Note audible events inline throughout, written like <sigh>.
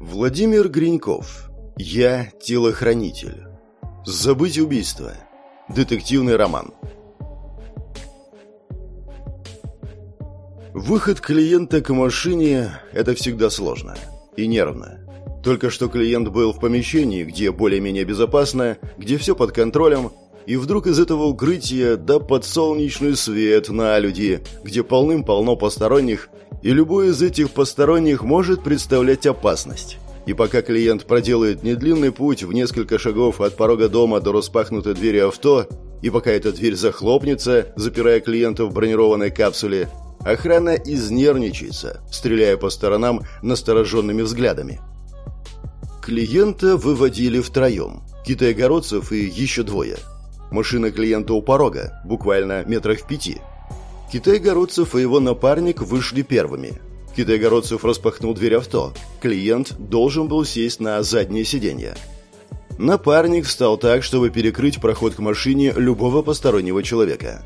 Владимир Гриньков. Я телохранитель. Забыть убийство. Детективный роман. Выход клиента к машине – это всегда сложно и нервно. Только что клиент был в помещении, где более-менее безопасно, где все под контролем, и вдруг из этого укрытия да под солнечный свет на люди, где полным-полно посторонних, и любой из этих посторонних может представлять опасность. И пока клиент проделает недлинный путь в несколько шагов от порога дома до распахнутой двери авто, и пока эта дверь захлопнется, запирая клиента в бронированной капсуле, охрана изнервничается, стреляя по сторонам настороженными взглядами. Клиента выводили втроем. Китайгородцев и еще двое. Машина клиента у порога, буквально метрах в пяти. Китайгородцев и его напарник вышли первыми – Китайгородцев распахнул дверь авто. Клиент должен был сесть на заднее сиденье. Напарник встал так, чтобы перекрыть проход к машине любого постороннего человека.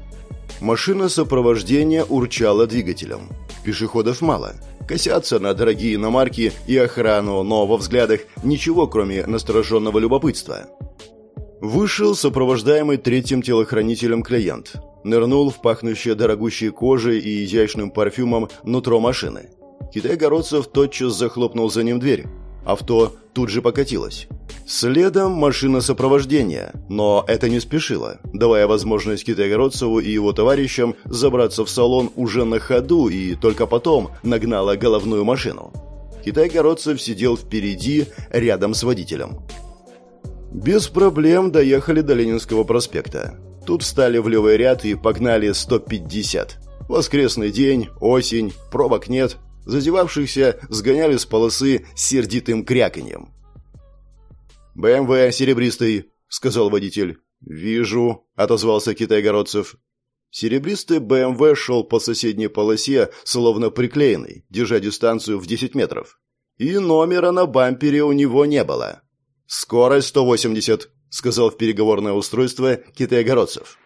Машина сопровождения урчала двигателем. Пешеходов мало. Косятся на дорогие иномарки и охрану, но во взглядах ничего, кроме настороженного любопытства. Вышел сопровождаемый третьим телохранителем клиент. Нырнул в пахнущее дорогущей кожей и изящным парфюмом нутро машины. Китай-городцев тотчас захлопнул за ним дверь. Авто тут же покатилось. Следом машина сопровождения, но это не спешило, давая возможность Китайгородцеву и его товарищам забраться в салон уже на ходу и только потом нагнала головную машину. Китайгородцев сидел впереди, рядом с водителем. Без проблем доехали до Ленинского проспекта. Тут встали в левый ряд и погнали 150. Воскресный день, осень, пробок нет. Зазевавшихся сгоняли с полосы сердитым кряканьем. «БМВ серебристый», — сказал водитель. «Вижу», — отозвался Китайгородцев. Серебристый БМВ шел по соседней полосе, словно приклеенный, держа дистанцию в 10 метров. И номера на бампере у него не было. «Скорость 180», — сказал в переговорное устройство китайгородцев.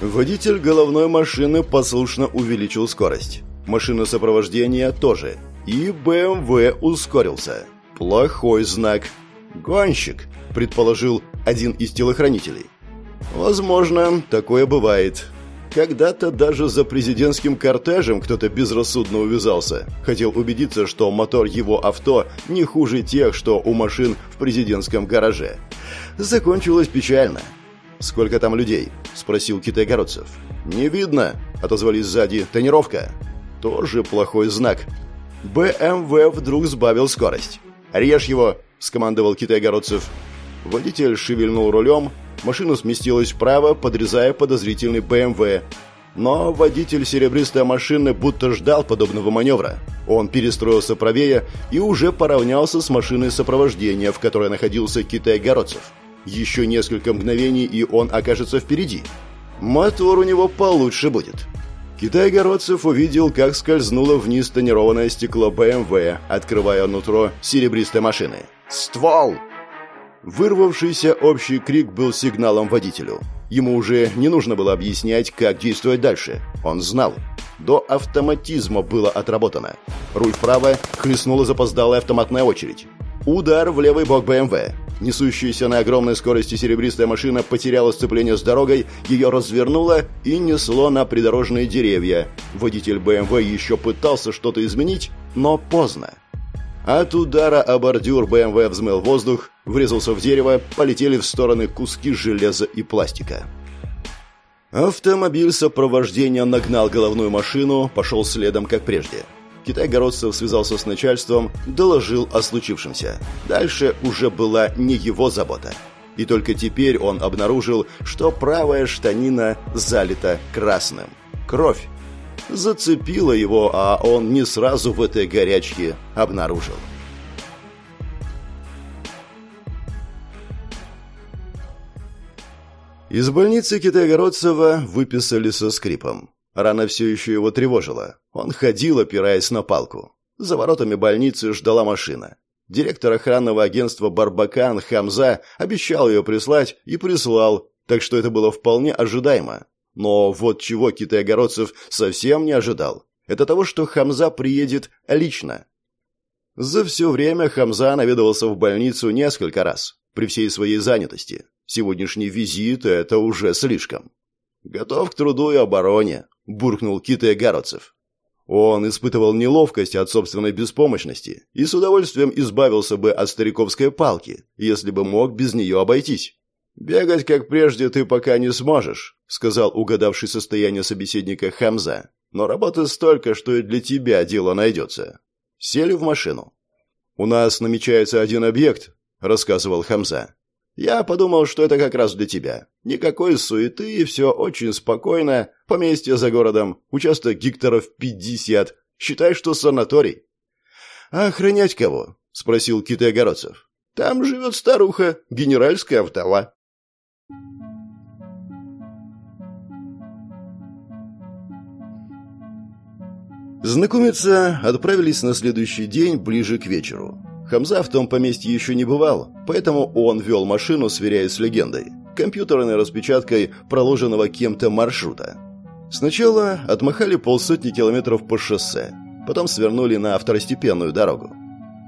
Водитель головной машины послушно увеличил скорость. Машина сопровождения тоже. И БМВ ускорился. Плохой знак. «Гонщик», — предположил один из телохранителей. «Возможно, такое бывает. Когда-то даже за президентским кортежем кто-то безрассудно увязался. Хотел убедиться, что мотор его авто не хуже тех, что у машин в президентском гараже. Закончилось печально. «Сколько там людей?» – спросил Китайгородцев. «Не видно», – отозвались сзади. «Тренировка». Тоже плохой знак. БМВ вдруг сбавил скорость. «Режь его!» – скомандовал Китайгородцев. Водитель шевельнул рулем, Машина сместилась вправо, подрезая подозрительный БМВ. Но водитель серебристой машины будто ждал подобного маневра. Он перестроился правее и уже поравнялся с машиной сопровождения, в которой находился Китай-Городцев. Еще несколько мгновений, и он окажется впереди. Мотор у него получше будет. Китай-Городцев увидел, как скользнуло вниз тонированное стекло БМВ, открывая нутро серебристой машины. «Ствол!» Вырвавшийся общий крик был сигналом водителю. Ему уже не нужно было объяснять, как действовать дальше. Он знал. До автоматизма было отработано. Руль вправо, хлестнула запоздалая автоматная очередь. Удар в левый бок БМВ. Несущаяся на огромной скорости серебристая машина потеряла сцепление с дорогой, ее развернуло и несло на придорожные деревья. Водитель БМВ еще пытался что-то изменить, но поздно. От удара о бордюр БМВ взмыл воздух, врезался в дерево, полетели в стороны куски железа и пластика. Автомобиль сопровождения нагнал головную машину, пошел следом, как прежде. Китай-городцев связался с начальством, доложил о случившемся. Дальше уже была не его забота. И только теперь он обнаружил, что правая штанина залита красным. Кровь зацепило его, а он не сразу в этой горячке обнаружил. Из больницы Китайгородцева выписали со скрипом. Рана все еще его тревожила. Он ходил, опираясь на палку. За воротами больницы ждала машина. Директор охранного агентства «Барбакан» Хамза обещал ее прислать и прислал, так что это было вполне ожидаемо. Но вот чего Китай-Огородцев совсем не ожидал. Это того, что Хамза приедет лично. За все время Хамза наведывался в больницу несколько раз, при всей своей занятости. Сегодняшний визит – это уже слишком. «Готов к труду и обороне», – буркнул Китай Городцев. Он испытывал неловкость от собственной беспомощности и с удовольствием избавился бы от стариковской палки, если бы мог без нее обойтись. «Бегать, как прежде, ты пока не сможешь», — сказал угадавший состояние собеседника Хамза. «Но работы столько, что и для тебя дело найдется». Сели в машину. «У нас намечается один объект», — рассказывал Хамза. «Я подумал, что это как раз для тебя. Никакой суеты, все очень спокойно. Поместье за городом, участок гектаров пятьдесят. Считай, что санаторий». «А охранять кого?» — спросил Китай Огородцев. «Там живет старуха, генеральская вдова». Знакомиться отправились на следующий день ближе к вечеру. Хамза в том поместье еще не бывал, поэтому он вел машину, сверяясь с легендой, компьютерной распечаткой проложенного кем-то маршрута. Сначала отмахали полсотни километров по шоссе, потом свернули на второстепенную дорогу.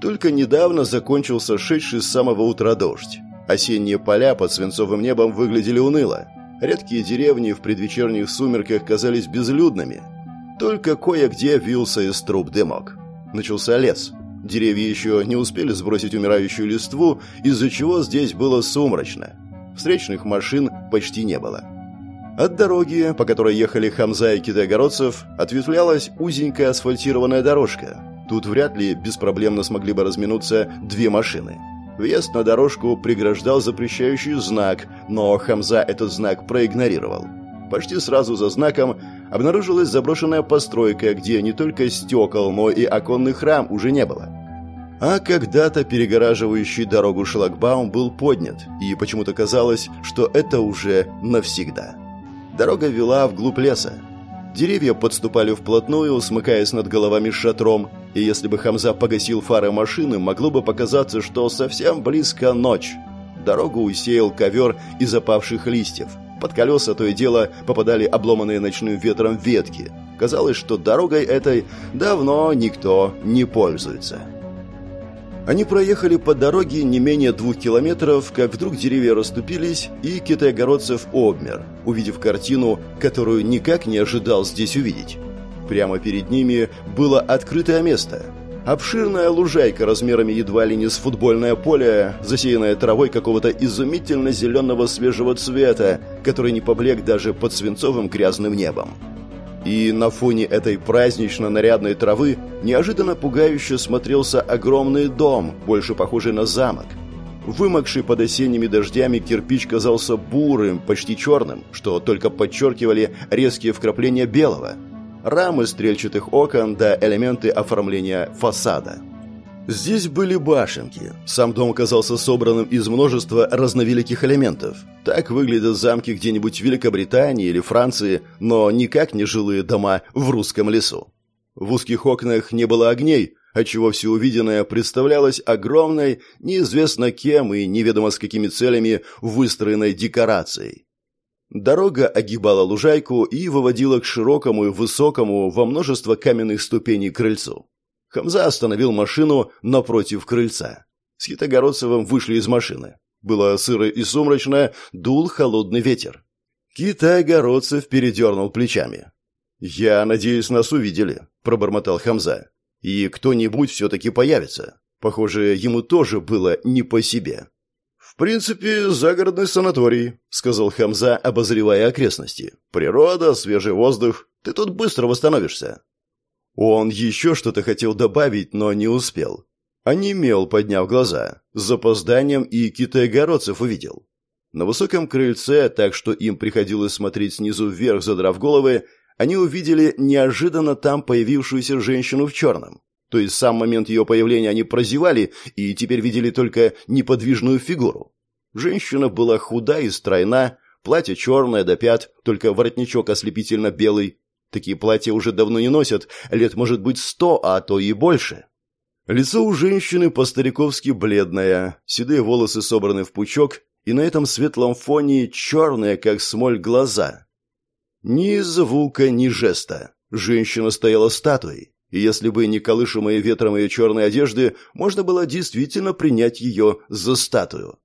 Только недавно закончился шедший с самого утра дождь. Осенние поля под свинцовым небом выглядели уныло. Редкие деревни в предвечерних сумерках казались безлюдными – только кое-где вился из труб дымок. Начался лес. Деревья еще не успели сбросить умирающую листву, из-за чего здесь было сумрачно. Встречных машин почти не было. От дороги, по которой ехали Хамза и Китайгородцев, ответвлялась узенькая асфальтированная дорожка. Тут вряд ли беспроблемно смогли бы разминуться две машины. Въезд на дорожку преграждал запрещающий знак, но Хамза этот знак проигнорировал. Почти сразу за знаком обнаружилась заброшенная постройка, где не только стекол, но и оконных рам уже не было. А когда-то перегораживающий дорогу шлагбаум был поднят, и почему-то казалось, что это уже навсегда. Дорога вела вглубь леса. Деревья подступали вплотную, смыкаясь над головами шатром, и если бы Хамза погасил фары машины, могло бы показаться, что совсем близко ночь. Дорогу усеял ковер из опавших листьев – под колеса то и дело попадали обломанные ночным ветром ветки. Казалось, что дорогой этой давно никто не пользуется. Они проехали по дороге не менее двух километров, как вдруг деревья расступились, и китайгородцев обмер, увидев картину, которую никак не ожидал здесь увидеть. Прямо перед ними было открытое место – Обширная лужайка размерами едва ли не с футбольное поле, засеянная травой какого-то изумительно зеленого свежего цвета, который не поблек даже под свинцовым грязным небом. И на фоне этой празднично-нарядной травы неожиданно пугающе смотрелся огромный дом, больше похожий на замок. Вымокший под осенними дождями кирпич казался бурым, почти черным, что только подчеркивали резкие вкрапления белого – рамы стрельчатых окон да элементы оформления фасада. Здесь были башенки. Сам дом оказался собранным из множества разновеликих элементов. Так выглядят замки где-нибудь в Великобритании или Франции, но никак не жилые дома в русском лесу. В узких окнах не было огней, отчего все увиденное представлялось огромной, неизвестно кем и неведомо с какими целями выстроенной декорацией. Дорога огибала лужайку и выводила к широкому и высокому во множество каменных ступеней крыльцу. Хамза остановил машину напротив крыльца. С Китогородцевым вышли из машины. Было сыро и сумрачно, дул холодный ветер. Китай-городцев передернул плечами. «Я надеюсь, нас увидели», — пробормотал Хамза. «И кто-нибудь все-таки появится. Похоже, ему тоже было не по себе». «В принципе, загородный санаторий», — сказал Хамза, обозревая окрестности. «Природа, свежий воздух. Ты тут быстро восстановишься». Он еще что-то хотел добавить, но не успел. Онемел, подняв глаза. С запозданием и китайгородцев увидел. На высоком крыльце, так что им приходилось смотреть снизу вверх, задрав головы, они увидели неожиданно там появившуюся женщину в черном. То есть сам момент ее появления они прозевали и теперь видели только неподвижную фигуру. Женщина была худа и стройна, платье черное до пят, только воротничок ослепительно белый. Такие платья уже давно не носят, лет может быть сто, а то и больше. Лицо у женщины по-стариковски бледное, седые волосы собраны в пучок, и на этом светлом фоне черные, как смоль, глаза. Ни звука, ни жеста. Женщина стояла статуей, и если бы не колышемые ветром ее черной одежды, можно было действительно принять ее за статую.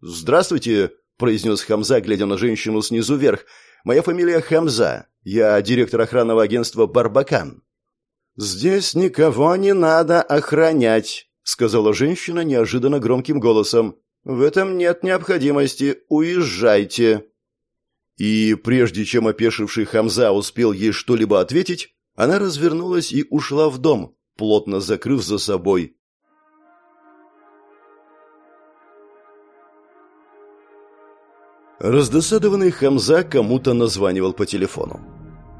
«Здравствуйте», — произнес Хамза, глядя на женщину снизу вверх. «Моя фамилия Хамза. Я директор охранного агентства «Барбакан». «Здесь никого не надо охранять», — сказала женщина неожиданно громким голосом. «В этом нет необходимости. Уезжайте». И прежде чем опешивший Хамза успел ей что-либо ответить, она развернулась и ушла в дом, плотно закрыв за собой Раздосадованный Хамза кому-то названивал по телефону.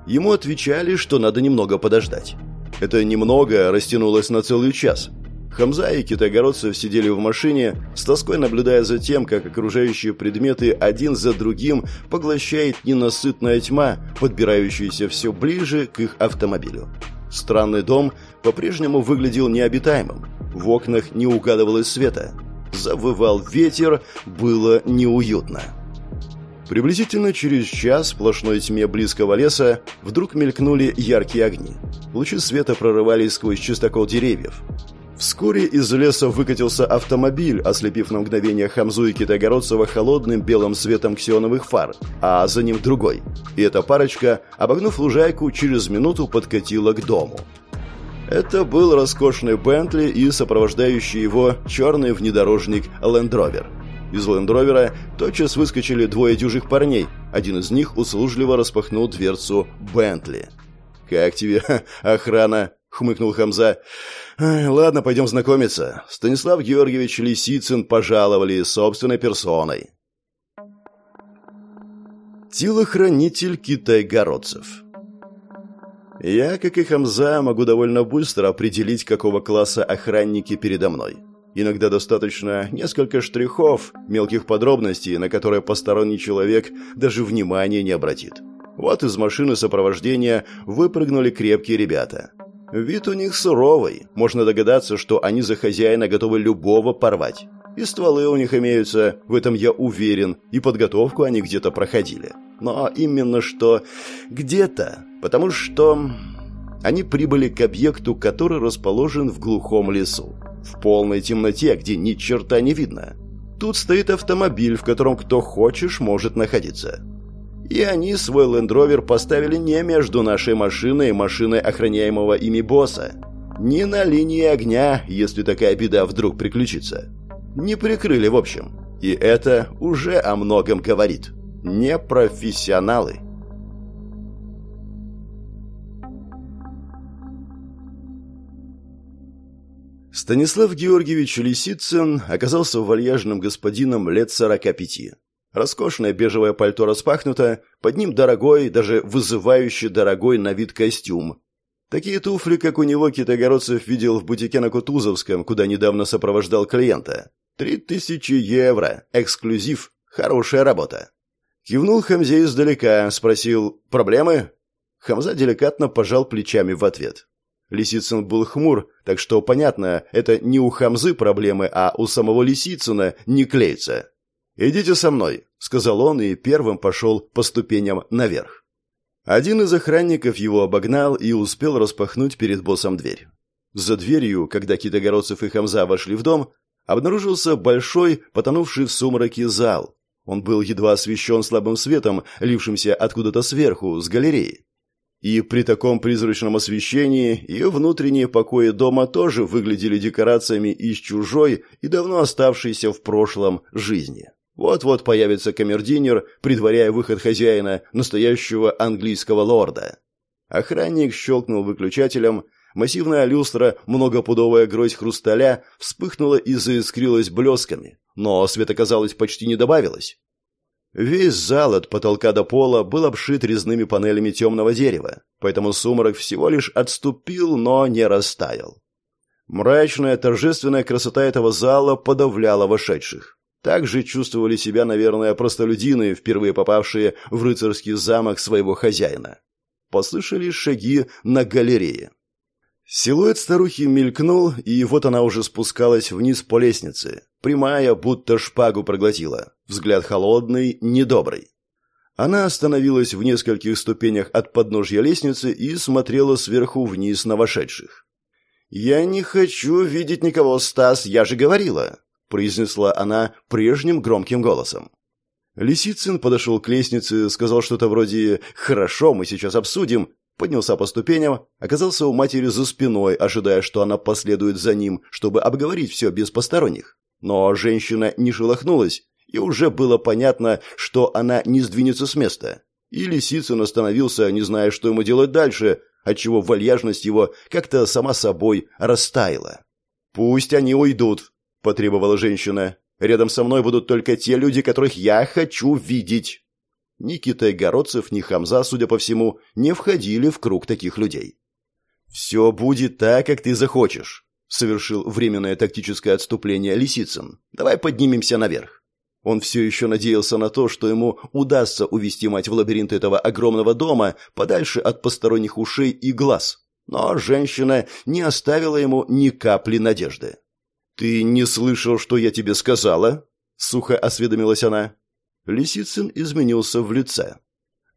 Ему отвечали, что надо немного подождать. Это немного растянулось на целый час. Хамза и китайгородцев сидели в машине, с тоской наблюдая за тем, как окружающие предметы один за другим поглощает ненасытная тьма, подбирающаяся все ближе к их автомобилю. Странный дом по-прежнему выглядел необитаемым. В окнах не угадывалось света. Завывал ветер, было неуютно. Приблизительно через час в сплошной тьме близкого леса вдруг мелькнули яркие огни. Лучи света прорывались сквозь чистокол деревьев. Вскоре из леса выкатился автомобиль, ослепив на мгновение Хамзу и Китайгородцева холодным белым светом ксеноновых фар, а за ним другой. И эта парочка, обогнув лужайку, через минуту подкатила к дому. Это был роскошный Бентли и сопровождающий его черный внедорожник Лендровер. Из лендровера тотчас выскочили двое дюжих парней. Один из них услужливо распахнул дверцу Бентли. «Как тебе <laughs> охрана?» — хмыкнул Хамза. «Ладно, пойдем знакомиться. Станислав Георгиевич Лисицын пожаловали собственной персоной». Телохранитель китайгородцев Я, как и Хамза, могу довольно быстро определить, какого класса охранники передо мной. Иногда достаточно несколько штрихов, мелких подробностей, на которые посторонний человек даже внимания не обратит. Вот из машины сопровождения выпрыгнули крепкие ребята. Вид у них суровый, можно догадаться, что они за хозяина готовы любого порвать. И стволы у них имеются, в этом я уверен, и подготовку они где-то проходили. Но именно что где-то, потому что они прибыли к объекту, который расположен в глухом лесу в полной темноте, где ни черта не видно. Тут стоит автомобиль, в котором кто хочешь может находиться. И они свой лендровер поставили не между нашей машиной и машиной охраняемого ими босса. Не на линии огня, если такая беда вдруг приключится. Не прикрыли, в общем. И это уже о многом говорит. Не профессионалы. Станислав Георгиевич Лисицын оказался вальяжным господином лет сорока пяти. Роскошное бежевое пальто распахнуто, под ним дорогой, даже вызывающий дорогой на вид костюм. Такие туфли, как у него, Китайгородцев видел в бутике на Кутузовском, куда недавно сопровождал клиента. Три тысячи евро, эксклюзив, хорошая работа. Кивнул Хамзе издалека, спросил «Проблемы?» Хамза деликатно пожал плечами в ответ. Лисицын был хмур, так что, понятно, это не у Хамзы проблемы, а у самого Лисицына не клеится. «Идите со мной», — сказал он и первым пошел по ступеням наверх. Один из охранников его обогнал и успел распахнуть перед боссом дверь. За дверью, когда Китогородцев и Хамза вошли в дом, обнаружился большой, потонувший в сумраке зал. Он был едва освещен слабым светом, лившимся откуда-то сверху, с галереи. И при таком призрачном освещении ее внутренние покои дома тоже выглядели декорациями из чужой и давно оставшейся в прошлом жизни. Вот-вот появится камердинер, предваряя выход хозяина, настоящего английского лорда. Охранник щелкнул выключателем, массивная люстра, многопудовая гроздь хрусталя вспыхнула и заискрилась блесками, но света, казалось, почти не добавилось. Весь зал от потолка до пола был обшит резными панелями темного дерева, поэтому сумрак всего лишь отступил, но не растаял. Мрачная, торжественная красота этого зала подавляла вошедших. Так же чувствовали себя, наверное, простолюдины, впервые попавшие в рыцарский замок своего хозяина. Послышались шаги на галерее. Силуэт старухи мелькнул, и вот она уже спускалась вниз по лестнице. Прямая, будто шпагу проглотила. Взгляд холодный, недобрый. Она остановилась в нескольких ступенях от подножья лестницы и смотрела сверху вниз на вошедших. «Я не хочу видеть никого, Стас, я же говорила», — произнесла она прежним громким голосом. Лисицын подошел к лестнице, сказал что-то вроде «Хорошо, мы сейчас обсудим», поднялся по ступеням, оказался у матери за спиной, ожидая, что она последует за ним, чтобы обговорить все без посторонних. Но женщина не шелохнулась, и уже было понятно, что она не сдвинется с места. И Лисицын остановился, не зная, что ему делать дальше, отчего вальяжность его как-то сама собой растаяла. «Пусть они уйдут», — потребовала женщина. «Рядом со мной будут только те люди, которых я хочу видеть». Ни Китай-Городцев, ни Хамза, судя по всему, не входили в круг таких людей. «Все будет так, как ты захочешь», — совершил временное тактическое отступление Лисицын. «Давай поднимемся наверх». Он все еще надеялся на то, что ему удастся увести мать в лабиринт этого огромного дома подальше от посторонних ушей и глаз. Но женщина не оставила ему ни капли надежды. «Ты не слышал, что я тебе сказала?» — сухо осведомилась она. Лисицын изменился в лице.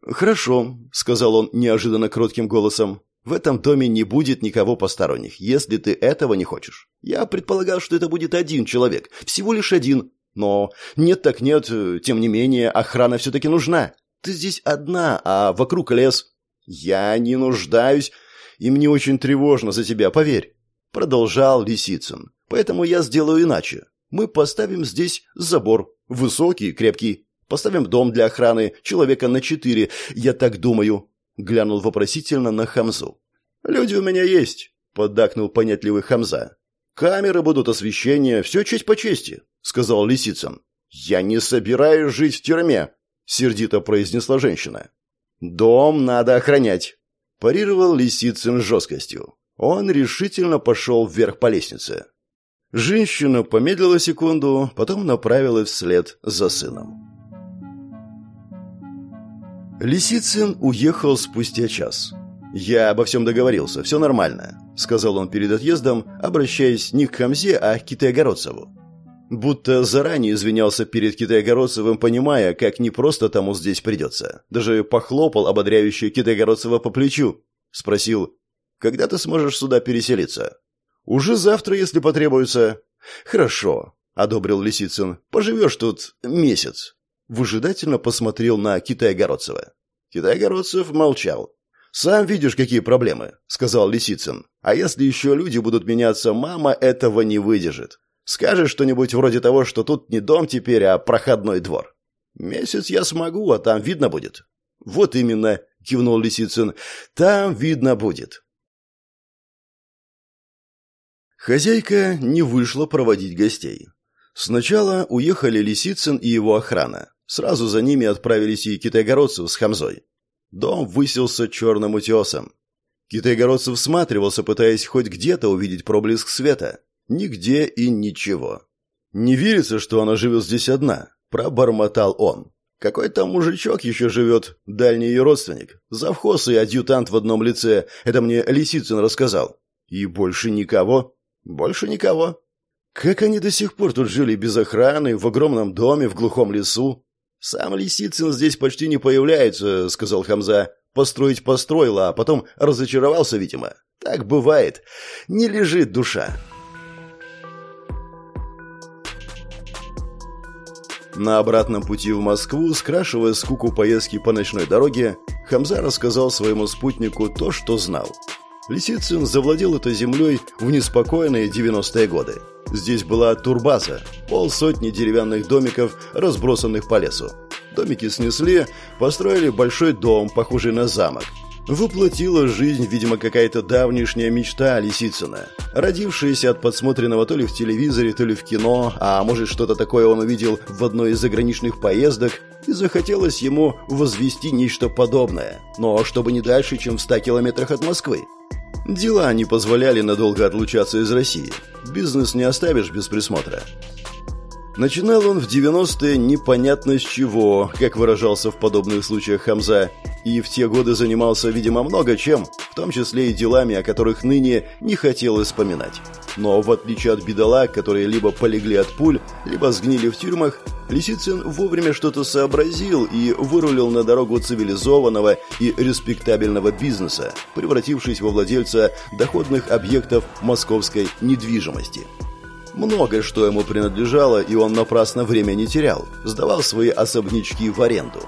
«Хорошо», — сказал он неожиданно кротким голосом. «В этом доме не будет никого посторонних, если ты этого не хочешь. Я предполагал, что это будет один человек, всего лишь один. Но нет так нет, тем не менее, охрана все-таки нужна. Ты здесь одна, а вокруг лес. Я не нуждаюсь, и мне очень тревожно за тебя, поверь». Продолжал Лисицын. «Поэтому я сделаю иначе. Мы поставим здесь забор, высокий, крепкий, Поставим дом для охраны, человека на четыре, я так думаю», — глянул вопросительно на Хамзу. «Люди у меня есть», — поддакнул понятливый Хамза. «Камеры будут, освещение, все честь по чести», — сказал Лисицын. «Я не собираюсь жить в тюрьме», — сердито произнесла женщина. «Дом надо охранять», — парировал Лисицын жесткостью. Он решительно пошел вверх по лестнице. Женщина помедлила секунду, потом направилась вслед за сыном. Лисицын уехал спустя час. «Я обо всем договорился, все нормально», — сказал он перед отъездом, обращаясь не к Хамзе, а к Китайгородцеву. Будто заранее извинялся перед Китайгородцевым, понимая, как непросто тому здесь придется. Даже похлопал ободряющий Китайгородцева по плечу. Спросил, «Когда ты сможешь сюда переселиться?» «Уже завтра, если потребуется». «Хорошо», — одобрил Лисицын. «Поживешь тут месяц» выжидательно посмотрел на Китая-Городцева. Китай-Городцев молчал. «Сам видишь, какие проблемы», — сказал Лисицын. «А если еще люди будут меняться, мама этого не выдержит. Скажешь что-нибудь вроде того, что тут не дом теперь, а проходной двор. Месяц я смогу, а там видно будет». «Вот именно», — кивнул Лисицын, — «там видно будет». Хозяйка не вышла проводить гостей. Сначала уехали Лисицын и его охрана. Сразу за ними отправились и китайгородцев с Хамзой. Дом высился черным утесом. Китайгородцев всматривался, пытаясь хоть где-то увидеть проблеск света. Нигде и ничего. «Не верится, что она живет здесь одна», — пробормотал он. «Какой там мужичок еще живет, дальний ее родственник. Завхоз и адъютант в одном лице, это мне Лисицын рассказал. И больше никого? Больше никого. Как они до сих пор тут жили без охраны, в огромном доме, в глухом лесу? «Сам Лисицын здесь почти не появляется», — сказал Хамза. «Построить построил, а потом разочаровался, видимо. Так бывает. Не лежит душа». На обратном пути в Москву, скрашивая скуку поездки по ночной дороге, Хамза рассказал своему спутнику то, что знал. Лисицын завладел этой землей в неспокойные 90-е годы. Здесь была турбаза, полсотни деревянных домиков, разбросанных по лесу. Домики снесли, построили большой дом, похожий на замок. Воплотила жизнь, видимо, какая-то давнишняя мечта Лисицына, родившаяся от подсмотренного то ли в телевизоре, то ли в кино, а может что-то такое он увидел в одной из заграничных поездок, и захотелось ему возвести нечто подобное, но чтобы не дальше, чем в ста километрах от Москвы. Дела не позволяли надолго отлучаться из России. Бизнес не оставишь без присмотра. Начинал он в 90-е непонятно с чего, как выражался в подобных случаях Хамза, И в те годы занимался, видимо, много чем, в том числе и делами, о которых ныне не хотелось вспоминать. Но в отличие от бедолаг, которые либо полегли от пуль, либо сгнили в тюрьмах, Лисицын вовремя что-то сообразил и вырулил на дорогу цивилизованного и респектабельного бизнеса, превратившись во владельца доходных объектов московской недвижимости. Многое, что ему принадлежало, и он напрасно время не терял, сдавал свои особнячки в аренду.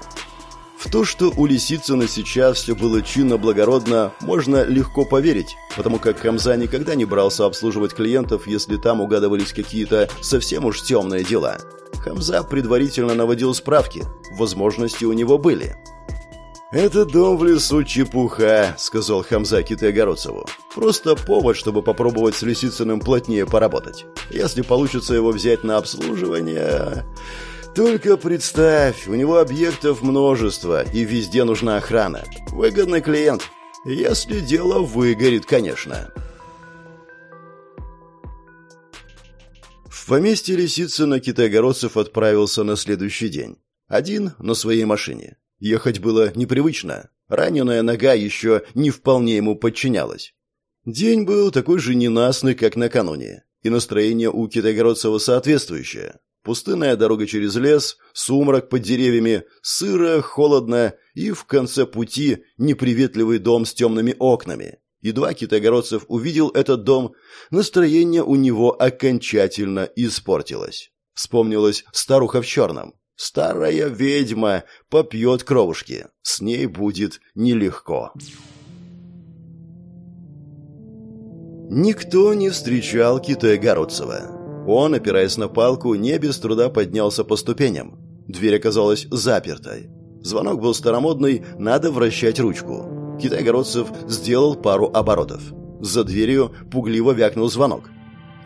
В то, что у Лисицына сейчас все было чинно-благородно, можно легко поверить, потому как Хамза никогда не брался обслуживать клиентов, если там угадывались какие-то совсем уж темные дела. Хамза предварительно наводил справки, возможности у него были. «Это дом в лесу чепуха», — сказал Хамза Китайгородцеву. «Просто повод, чтобы попробовать с Лисицыным плотнее поработать. Если получится его взять на обслуживание...» Только представь, у него объектов множество, и везде нужна охрана. Выгодный клиент. Если дело выгорит, конечно. В поместье Лисицына Китайгородцев отправился на следующий день. Один на своей машине. Ехать было непривычно. Раненая нога еще не вполне ему подчинялась. День был такой же ненастный, как накануне. И настроение у Китайгородцева соответствующее. Пустынная дорога через лес, сумрак под деревьями, сыро, холодно и в конце пути неприветливый дом с темными окнами. Едва китайгородцев увидел этот дом, настроение у него окончательно испортилось. Вспомнилась старуха в черном. Старая ведьма попьет кровушки. С ней будет нелегко. Никто не встречал Китая-Городцева. Он, опираясь на палку, не без труда поднялся по ступеням. Дверь оказалась запертой. Звонок был старомодный, надо вращать ручку. Китай-городцев сделал пару оборотов. За дверью пугливо вякнул звонок.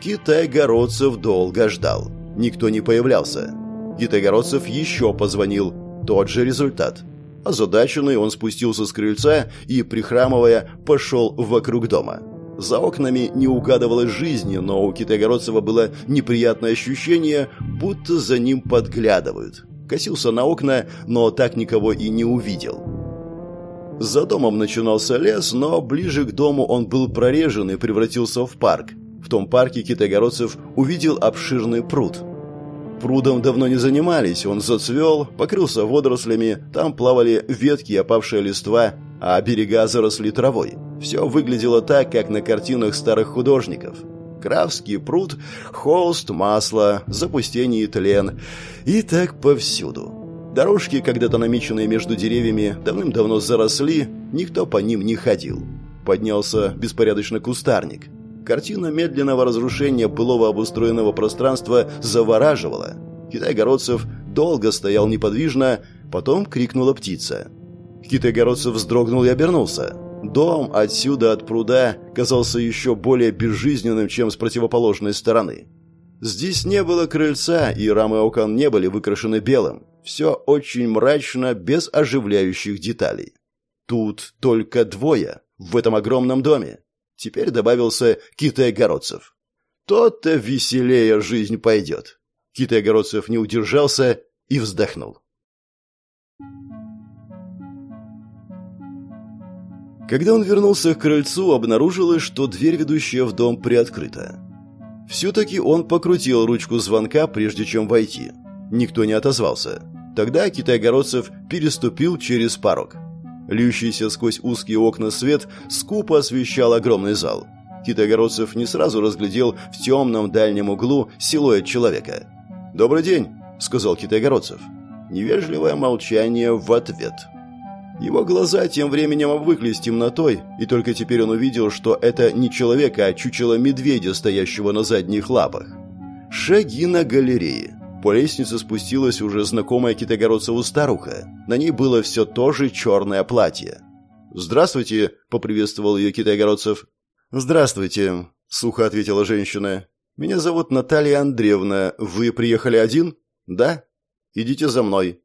Китай-городцев долго ждал. Никто не появлялся. Китай-городцев еще позвонил. Тот же результат. Озадаченный он спустился с крыльца и, прихрамывая, пошел вокруг дома. За окнами не угадывалось жизни, но у Китайгородцева было неприятное ощущение, будто за ним подглядывают. Косился на окна, но так никого и не увидел. За домом начинался лес, но ближе к дому он был прорежен и превратился в парк. В том парке Китайгородцев увидел обширный пруд. Прудом давно не занимались, он зацвел, покрылся водорослями, там плавали ветки и опавшая листва, а берега заросли травой. Все выглядело так, как на картинах старых художников. Кравский пруд, холст, масло, запустение и тлен. И так повсюду. Дорожки, когда-то намеченные между деревьями, давным-давно заросли, никто по ним не ходил. Поднялся беспорядочный кустарник. Картина медленного разрушения былого обустроенного пространства завораживала. Китай-городцев долго стоял неподвижно, потом крикнула птица. Китай-городцев вздрогнул и обернулся. Дом отсюда от пруда казался еще более безжизненным, чем с противоположной стороны. Здесь не было крыльца, и рамы окон не были выкрашены белым. Все очень мрачно, без оживляющих деталей. Тут только двое, в этом огромном доме. Теперь добавился Китай-Городцев. Тот-то веселее жизнь пойдет. Китай-Городцев не удержался и вздохнул. Когда он вернулся к крыльцу, обнаружилось, что дверь, ведущая в дом, приоткрыта. Все-таки он покрутил ручку звонка, прежде чем войти. Никто не отозвался. Тогда Китай-Городцев переступил через порог. Льющийся сквозь узкие окна свет скупо освещал огромный зал. Китай-Городцев не сразу разглядел в темном дальнем углу силуэт человека. «Добрый день», — сказал Китай-Городцев. Невежливое молчание в ответ. Его глаза тем временем обвыкли с темнотой, и только теперь он увидел, что это не человек, а чучело медведя, стоящего на задних лапах. Шаги на галерее. По лестнице спустилась уже знакомая Китайгородцеву старуха. На ней было все то же черное платье. «Здравствуйте», — поприветствовал ее Китайгородцев. «Здравствуйте», — сухо ответила женщина. «Меня зовут Наталья Андреевна. Вы приехали один?» «Да?» «Идите за мной».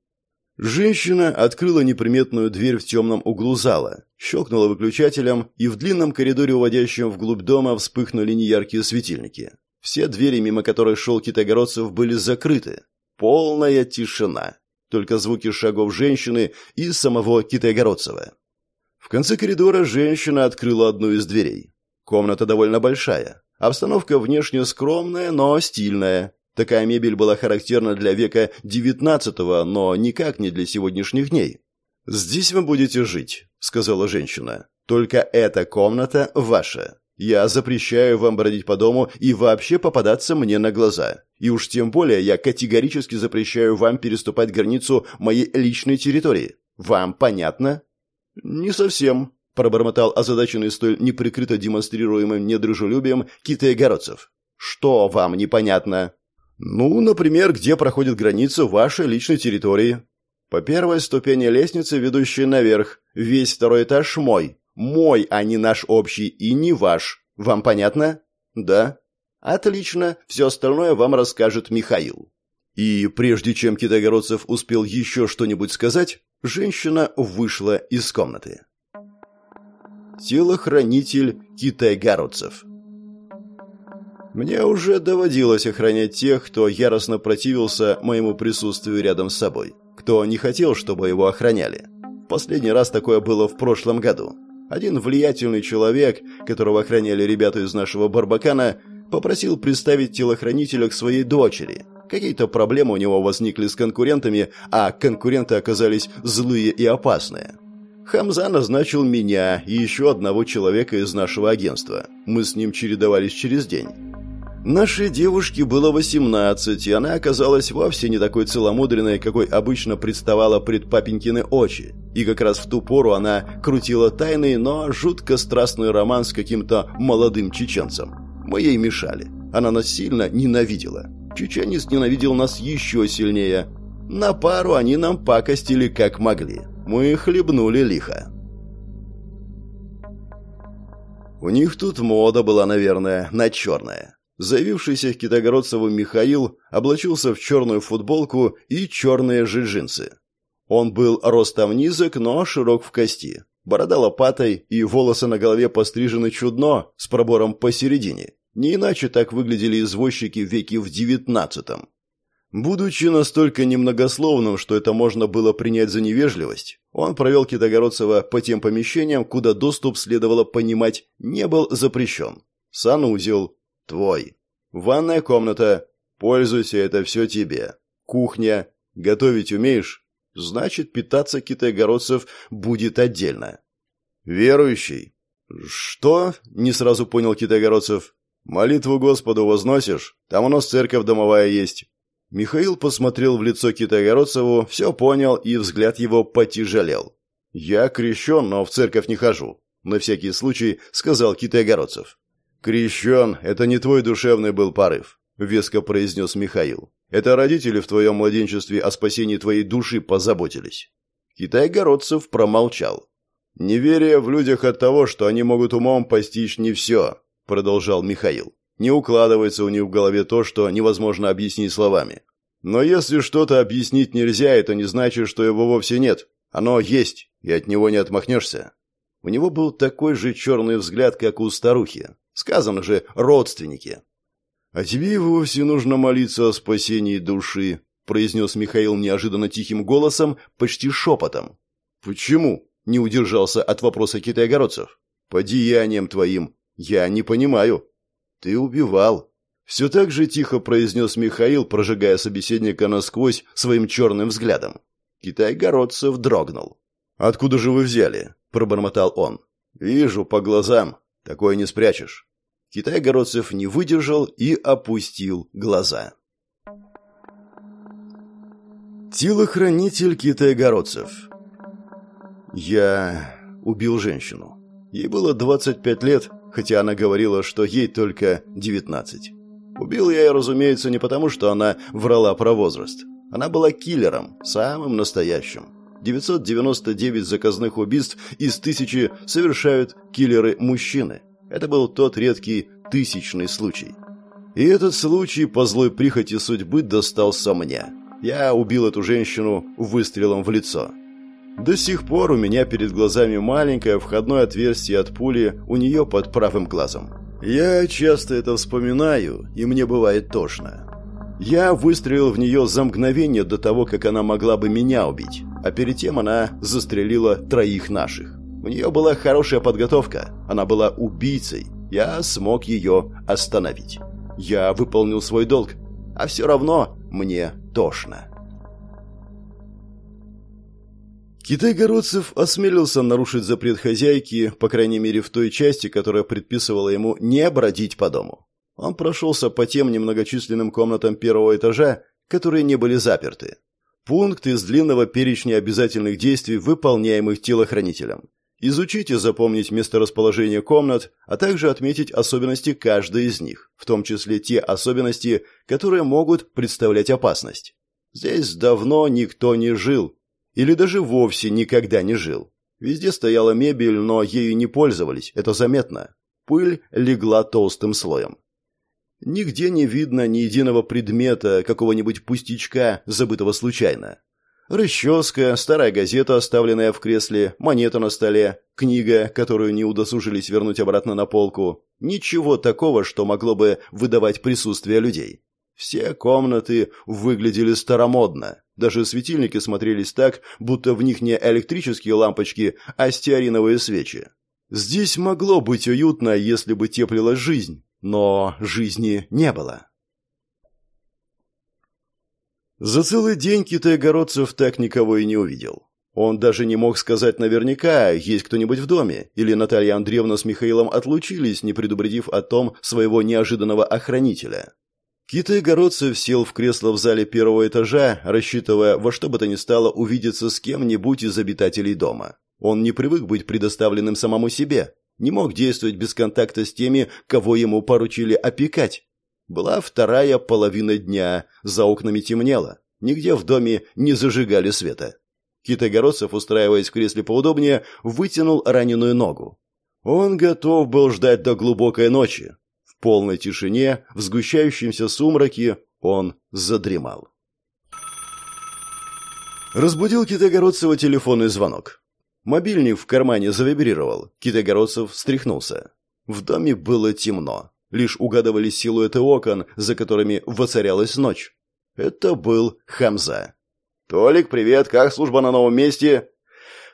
Женщина открыла неприметную дверь в темном углу зала, щелкнула выключателем, и в длинном коридоре, уводящем вглубь дома, вспыхнули неяркие светильники. Все двери, мимо которых шел Китайгородцев, были закрыты. Полная тишина. только звуки шагов женщины и самого Китайгородцева. В конце коридора женщина открыла одну из дверей. Комната довольно большая. Обстановка внешне скромная, но стильная. Такая мебель была характерна для века XIX, но никак не для сегодняшних дней. «Здесь вы будете жить», — сказала женщина. «Только эта комната ваша. Я запрещаю вам бродить по дому и вообще попадаться мне на глаза. И уж тем более я категорически запрещаю вам переступать границу моей личной территории. Вам понятно?» «Не совсем», — пробормотал озадаченный столь неприкрыто демонстрируемым недружелюбием Китай-Городцев. «Что вам непонятно?» «Ну, например, где проходит граница вашей личной территории?» «По первой ступени лестницы, ведущей наверх. Весь второй этаж мой. Мой, а не наш общий, и не ваш. Вам понятно?» «Да». «Отлично. Все остальное вам расскажет Михаил». И прежде чем Китайгородцев успел еще что-нибудь сказать, женщина вышла из комнаты. Телохранитель Китайгородцев Мне уже доводилось охранять тех, кто яростно противился моему присутствию рядом с собой, кто не хотел, чтобы его охраняли. Последний раз такое было в прошлом году. Один влиятельный человек, которого охраняли ребята из нашего Барбакана, попросил представить телохранителя к своей дочери. Какие-то проблемы у него возникли с конкурентами, а конкуренты оказались злые и опасные. Хамза назначил меня и еще одного человека из нашего агентства. Мы с ним чередовались через день. Нашей девушке было 18, и она оказалась вовсе не такой целомудренной, какой обычно представала пред папенькины очи. И как раз в ту пору она крутила тайный, но жутко страстный роман с каким-то молодым чеченцем. Мы ей мешали. Она нас сильно ненавидела. Чеченец ненавидел нас еще сильнее. На пару они нам пакостили как могли. Мы хлебнули лихо. У них тут мода была, наверное, на черное. Заявившийся к Китогородцеву Михаил облачился в черную футболку и черные же джинсы. Он был ростом низок, но широк в кости. Борода лопатой и волосы на голове пострижены чудно, с пробором посередине. Не иначе так выглядели извозчики в веке в девятнадцатом. Будучи настолько немногословным, что это можно было принять за невежливость, он провел Китогородцева по тем помещениям, куда доступ, следовало понимать, не был запрещен. Санузел, Твой. Ванная комната. Пользуйся, это все тебе. Кухня. Готовить умеешь? Значит, питаться китайгородцев будет отдельно. Верующий. Что? Не сразу понял китайгородцев. Молитву Господу возносишь? Там у нас церковь домовая есть. Михаил посмотрел в лицо Китайгородцеву, все понял, и взгляд его потяжелел. «Я крещен, но в церковь не хожу», — на всякий случай сказал Китайгородцев. «Крещен — это не твой душевный был порыв», — веско произнес Михаил. «Это родители в твоем младенчестве о спасении твоей души позаботились». Китай-городцев промолчал. «Неверие в людях от того, что они могут умом постичь не все», — продолжал Михаил. «Не укладывается у них в голове то, что невозможно объяснить словами. Но если что-то объяснить нельзя, это не значит, что его вовсе нет. Оно есть, и от него не отмахнешься». У него был такой же черный взгляд, как у старухи. Сказано же «родственники». «А тебе вовсе нужно молиться о спасении души», произнес Михаил неожиданно тихим голосом, почти шепотом. «Почему?» — не удержался от вопроса китайгородцев. «По деяниям твоим. Я не понимаю». «Ты убивал». Все так же тихо произнес Михаил, прожигая собеседника насквозь своим черным взглядом. Китайгородцев дрогнул. «Откуда же вы взяли?» — пробормотал он. «Вижу по глазам. Такое не спрячешь. Китай-городцев не выдержал и опустил глаза. Телохранитель Китай-городцев Я убил женщину. Ей было 25 лет, хотя она говорила, что ей только 19. Убил я ее, разумеется, не потому, что она врала про возраст. Она была киллером, самым настоящим. 999 заказных убийств из тысячи совершают киллеры-мужчины. Это был тот редкий тысячный случай. И этот случай по злой прихоти судьбы достался мне. Я убил эту женщину выстрелом в лицо. До сих пор у меня перед глазами маленькое входное отверстие от пули у нее под правым глазом. Я часто это вспоминаю, и мне бывает тошно. Я выстрелил в нее за мгновение до того, как она могла бы меня убить, а перед тем она застрелила троих наших. У нее была хорошая подготовка, она была убийцей, я смог ее остановить. Я выполнил свой долг, а все равно мне тошно. Китай-городцев осмелился нарушить запрет хозяйки, по крайней мере в той части, которая предписывала ему не бродить по дому. Он прошелся по тем немногочисленным комнатам первого этажа, которые не были заперты. Пункт из длинного перечня обязательных действий, выполняемых телохранителем. Изучить и запомнить месторасположение комнат, а также отметить особенности каждой из них, в том числе те особенности, которые могут представлять опасность. Здесь давно никто не жил, или даже вовсе никогда не жил. Везде стояла мебель, но ею не пользовались, это заметно. Пыль легла толстым слоем. Нигде не видно ни единого предмета, какого-нибудь пустячка, забытого случайно. Расческа, старая газета, оставленная в кресле, монета на столе, книга, которую не удосужились вернуть обратно на полку. Ничего такого, что могло бы выдавать присутствие людей. Все комнаты выглядели старомодно. Даже светильники смотрелись так, будто в них не электрические лампочки, а стеариновые свечи. Здесь могло быть уютно, если бы теплилась жизнь, но жизни не было. За целый день Китай-Городцев так никого и не увидел. Он даже не мог сказать наверняка, есть кто-нибудь в доме, или Наталья Андреевна с Михаилом отлучились, не предупредив о том своего неожиданного охранителя. Китай-Городцев сел в кресло в зале первого этажа, рассчитывая во что бы то ни стало увидеться с кем-нибудь из обитателей дома. Он не привык быть предоставленным самому себе, не мог действовать без контакта с теми, кого ему поручили опекать. Была вторая половина дня, за окнами темнело, нигде в доме не зажигали света. Китай-Городцев, устраиваясь в кресле поудобнее, вытянул раненую ногу. Он готов был ждать до глубокой ночи, полной тишине, в сгущающемся сумраке, он задремал. Разбудил Китайгородцева телефонный звонок. Мобильник в кармане завибрировал. Китайгородцев встряхнулся. В доме было темно. Лишь угадывались силуэты окон, за которыми воцарялась ночь. Это был Хамза. «Толик, привет, как служба на новом месте?»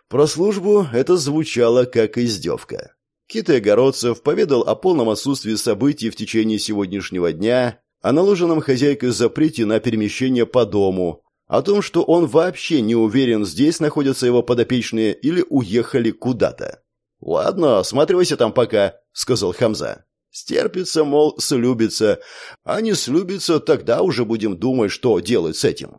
Про службу это звучало как издевка. Китай-Городцев поведал о полном отсутствии событий в течение сегодняшнего дня, о наложенном хозяйкой запрете на перемещение по дому, о том, что он вообще не уверен, здесь находятся его подопечные или уехали куда-то. «Ладно, осматривайся там пока», — сказал Хамза. «Стерпится, мол, слюбится. А не слюбится, тогда уже будем думать, что делать с этим».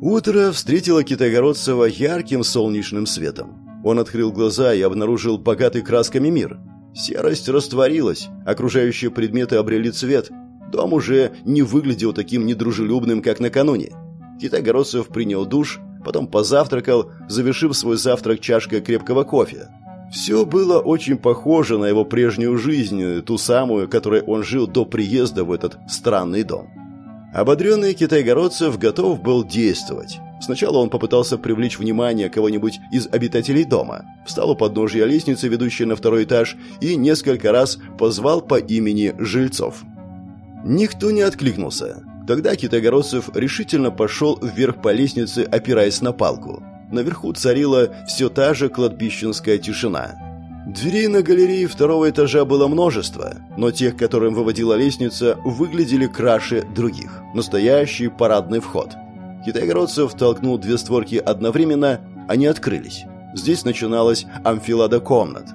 Утро встретило Китайгородцева ярким солнечным светом. Он открыл глаза и обнаружил богатый красками мир. Серость растворилась, окружающие предметы обрели цвет. Дом уже не выглядел таким недружелюбным, как накануне. Китайгородцев принял душ, потом позавтракал, завершив свой завтрак чашкой крепкого кофе. Все было очень похоже на его прежнюю жизнь, ту самую, которой он жил до приезда в этот странный дом. Ободренный китайгородцев готов был действовать. Сначала он попытался привлечь внимание кого-нибудь из обитателей дома, встал у подножья лестницы, ведущей на второй этаж, и несколько раз позвал по имени жильцов. Никто не откликнулся. Тогда Китайгородцев решительно пошел вверх по лестнице, опираясь на палку. Наверху царила все та же кладбищенская тишина. Дверей на галерее второго этажа было множество, но тех, которым выводила лестница, выглядели краше других. Настоящий парадный вход – Китайгородцев толкнул две створки одновременно, они открылись. Здесь начиналась амфилада комнат.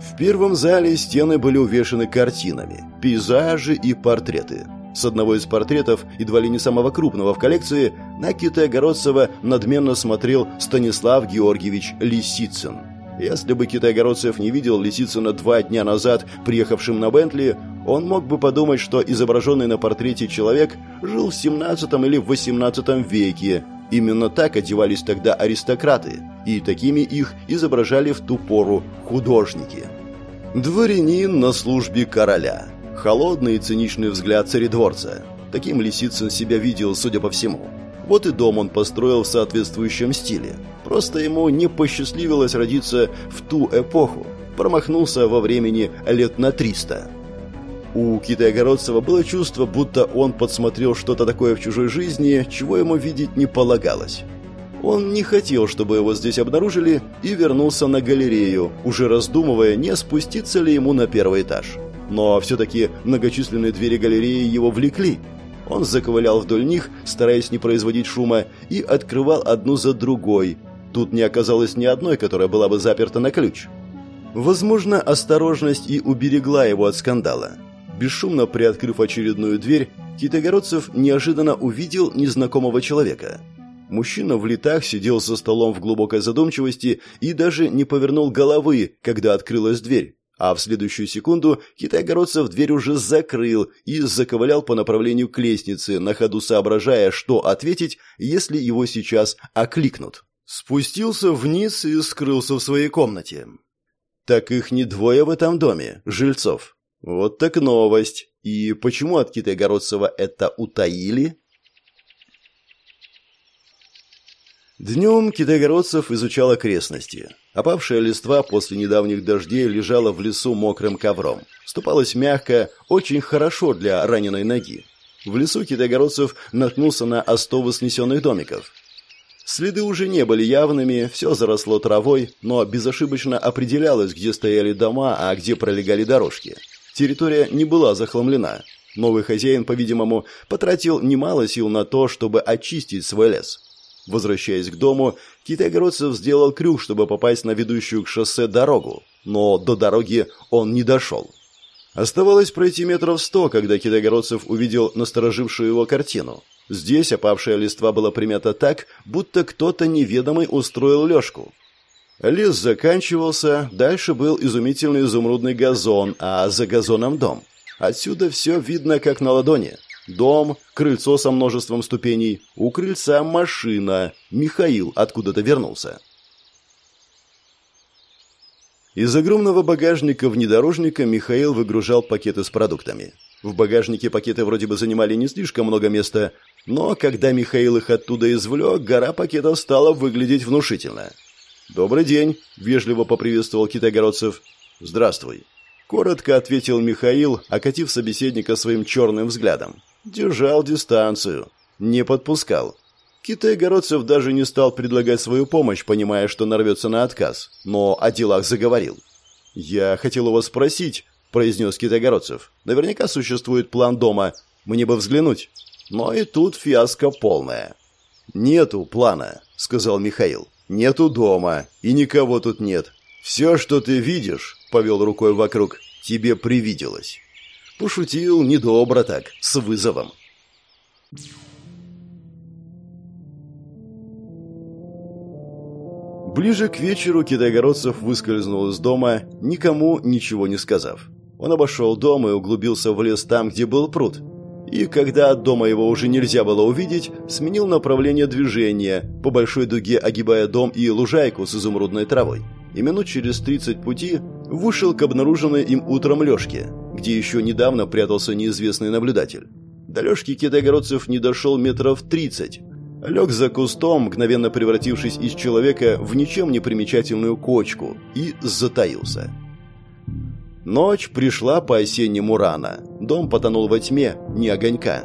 В первом зале стены были увешаны картинами, пейзажи и портреты. С одного из портретов, едва ли не самого крупного в коллекции, на Китайгородцева надменно смотрел Станислав Георгиевич Лисицын. Если бы Китайгородцев не видел Лисицына два дня назад, приехавшим на Бентли, он мог бы подумать, что изображенный на портрете человек жил в 17 или 18 веке. Именно так одевались тогда аристократы, и такими их изображали в ту пору художники. Дворянин на службе короля. Холодный и циничный взгляд царедворца. Таким Лисицын себя видел, судя по всему. Вот и дом он построил в соответствующем стиле. Просто ему не посчастливилось родиться в ту эпоху. Промахнулся во времени лет на 300. У Китая-Городцева было чувство, будто он подсмотрел что-то такое в чужой жизни, чего ему видеть не полагалось. Он не хотел, чтобы его здесь обнаружили, и вернулся на галерею, уже раздумывая, не спуститься ли ему на первый этаж. Но все-таки многочисленные двери галереи его влекли. Он заковылял вдоль них, стараясь не производить шума, и открывал одну за другой. Тут не оказалось ни одной, которая была бы заперта на ключ. Возможно, осторожность и уберегла его от скандала. Бесшумно приоткрыв очередную дверь, Китогородцев неожиданно увидел незнакомого человека. Мужчина в летах сидел за столом в глубокой задумчивости и даже не повернул головы, когда открылась дверь. А в следующую секунду Китайгородцев дверь уже закрыл и заковылял по направлению к лестнице, на ходу соображая, что ответить, если его сейчас окликнут. Спустился вниз и скрылся в своей комнате. Так их не двое в этом доме, жильцов. Вот так новость. И почему от Китайгородцева это утаили? Днем Китайгородцев изучал окрестности. Опавшая листва после недавних дождей лежала в лесу мокрым ковром. Ступалась мягко, очень хорошо для раненой ноги. В лесу Китайгородцев наткнулся на остовы снесенных домиков. Следы уже не были явными, все заросло травой, но безошибочно определялось, где стояли дома, а где пролегали дорожки. Территория не была захламлена. Новый хозяин, по-видимому, потратил немало сил на то, чтобы очистить свой лес. Возвращаясь к дому, Китай-Городцев сделал крюк, чтобы попасть на ведущую к шоссе дорогу, но до дороги он не дошел. Оставалось пройти метров сто, когда Китай-Городцев увидел насторожившую его картину. Здесь опавшая листва была примята так, будто кто-то неведомый устроил лёжку. Лес заканчивался, дальше был изумительный изумрудный газон, а за газоном дом. Отсюда все видно как на ладони. Дом, крыльцо со множеством ступеней, у крыльца машина. Михаил откуда-то вернулся. Из огромного багажника внедорожника Михаил выгружал пакеты с продуктами. В багажнике пакеты вроде бы занимали не слишком много места, но когда Михаил их оттуда извлек, гора пакетов стала выглядеть внушительно. «Добрый день», — вежливо поприветствовал китайгородцев. «Здравствуй». Коротко ответил Михаил, окатив собеседника своим черным взглядом. Держал дистанцию. Не подпускал. Китай-городцев даже не стал предлагать свою помощь, понимая, что нарвется на отказ, но о делах заговорил. «Я хотел у вас спросить», — произнес Китай-городцев. «Наверняка существует план дома. Мне бы взглянуть». Но и тут фиаско полное. «Нету плана», — сказал Михаил. Нету дома, и никого тут нет. Все, что ты видишь, повел рукой вокруг, тебе привиделось. Пошутил недобро так, с вызовом. Ближе к вечеру Китайгородцев выскользнул из дома, никому ничего не сказав. Он обошел дом и углубился в лес там, где был пруд и когда от дома его уже нельзя было увидеть, сменил направление движения, по большой дуге огибая дом и лужайку с изумрудной травой. И минут через 30 пути вышел к обнаруженной им утром Лешке, где еще недавно прятался неизвестный наблюдатель. До Лешки Китайгородцев не дошел метров 30. Лег за кустом, мгновенно превратившись из человека в ничем не примечательную кочку, и затаился. Ночь пришла по-осеннему рано. Дом потонул во тьме, ни огонька.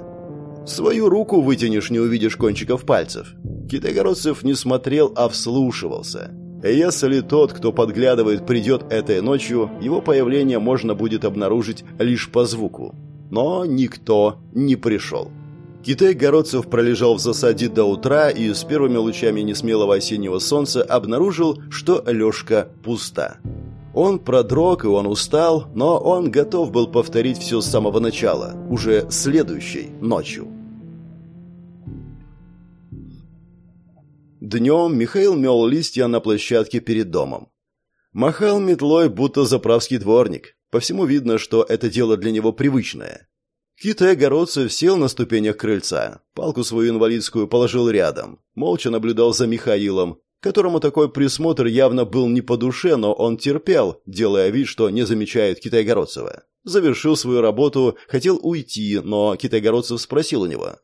Свою руку вытянешь, не увидишь кончиков пальцев. Китайгородцев не смотрел, а вслушивался. Если тот, кто подглядывает, придет этой ночью, его появление можно будет обнаружить лишь по звуку. Но никто не пришел. Китай-городцев пролежал в засаде до утра и с первыми лучами несмелого осеннего солнца обнаружил, что Лешка пуста. Он продрог и он устал, но он готов был повторить все с самого начала, уже следующей ночью. Днем Михаил мел листья на площадке перед домом. Махал метлой, будто заправский дворник. По всему видно, что это дело для него привычное. Китай Огородцев сел на ступенях крыльца, палку свою инвалидскую положил рядом, молча наблюдал за Михаилом, которому такой присмотр явно был не по душе, но он терпел, делая вид, что не замечает Китайгородцева. Завершил свою работу, хотел уйти, но Китайгородцев спросил у него.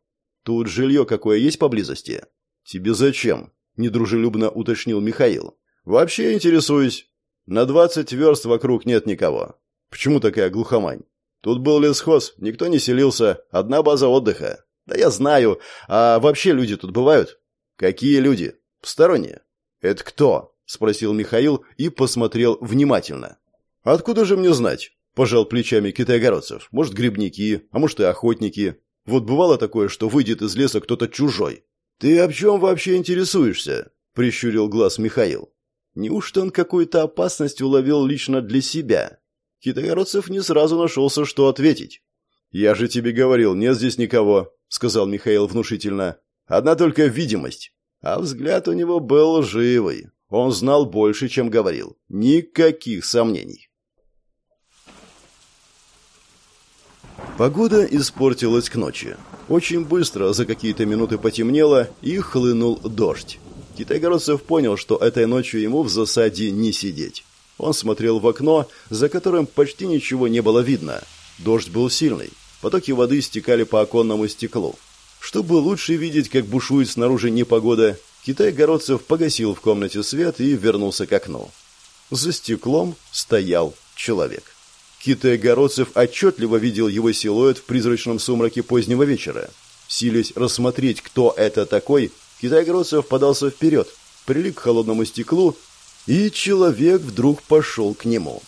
«Тут жилье какое есть поблизости?» «Тебе зачем?» – недружелюбно уточнил Михаил. «Вообще интересуюсь. На двадцать верст вокруг нет никого. Почему такая глухомань?» Тут был лесхоз, никто не селился, одна база отдыха. Да я знаю. А вообще люди тут бывают? Какие люди? Посторонние. Это кто? Спросил Михаил и посмотрел внимательно. Откуда же мне знать? Пожал плечами китайгородцев. Может, грибники, а может и охотники. Вот бывало такое, что выйдет из леса кто-то чужой. Ты об чем вообще интересуешься? Прищурил глаз Михаил. Неужто он какую-то опасность уловил лично для себя? Китайгородцев не сразу нашелся, что ответить. «Я же тебе говорил, нет здесь никого», — сказал Михаил внушительно. «Одна только видимость». А взгляд у него был живый. Он знал больше, чем говорил. Никаких сомнений. Погода испортилась к ночи. Очень быстро, за какие-то минуты потемнело, и хлынул дождь. Китайгородцев понял, что этой ночью ему в засаде не сидеть. Он смотрел в окно, за которым почти ничего не было видно. Дождь был сильный. Потоки воды стекали по оконному стеклу. Чтобы лучше видеть, как бушует снаружи непогода, Китай-городцев погасил в комнате свет и вернулся к окну. За стеклом стоял человек. Китай-городцев отчетливо видел его силуэт в призрачном сумраке позднего вечера. Силясь рассмотреть, кто это такой, Китай-городцев подался вперед, прилип к холодному стеклу и человек вдруг пошел к нему.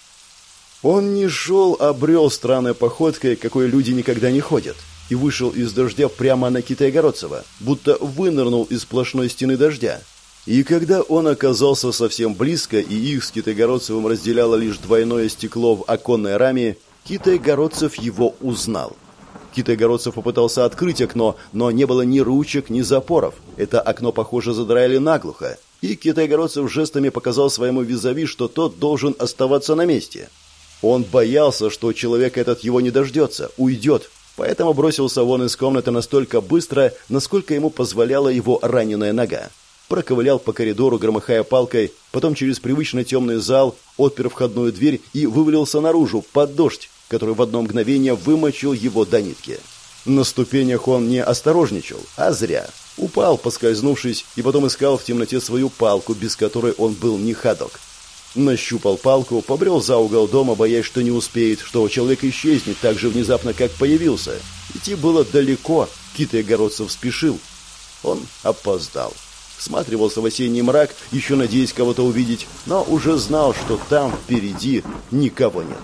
Он не шел, а брел странной походкой, какой люди никогда не ходят, и вышел из дождя прямо на Китайгородцева, будто вынырнул из сплошной стены дождя. И когда он оказался совсем близко, и их с Китайгородцевым разделяло лишь двойное стекло в оконной раме, Китайгородцев его узнал. Китайгородцев попытался открыть окно, но не было ни ручек, ни запоров. Это окно, похоже, задраили наглухо и китайгородцев жестами показал своему визави, что тот должен оставаться на месте. Он боялся, что человек этот его не дождется, уйдет, поэтому бросился вон из комнаты настолько быстро, насколько ему позволяла его раненая нога. Проковылял по коридору, громыхая палкой, потом через привычный темный зал, отпер входную дверь и вывалился наружу, под дождь, который в одно мгновение вымочил его до нитки. На ступенях он не осторожничал, а зря. Упал, поскользнувшись, и потом искал в темноте свою палку, без которой он был не ходок. Нащупал палку, побрел за угол дома, боясь, что не успеет, что человек исчезнет так же внезапно, как появился. Идти было далеко, Китай Городцев спешил. Он опоздал. Всматривался в осенний мрак, еще надеясь кого-то увидеть, но уже знал, что там впереди никого нет.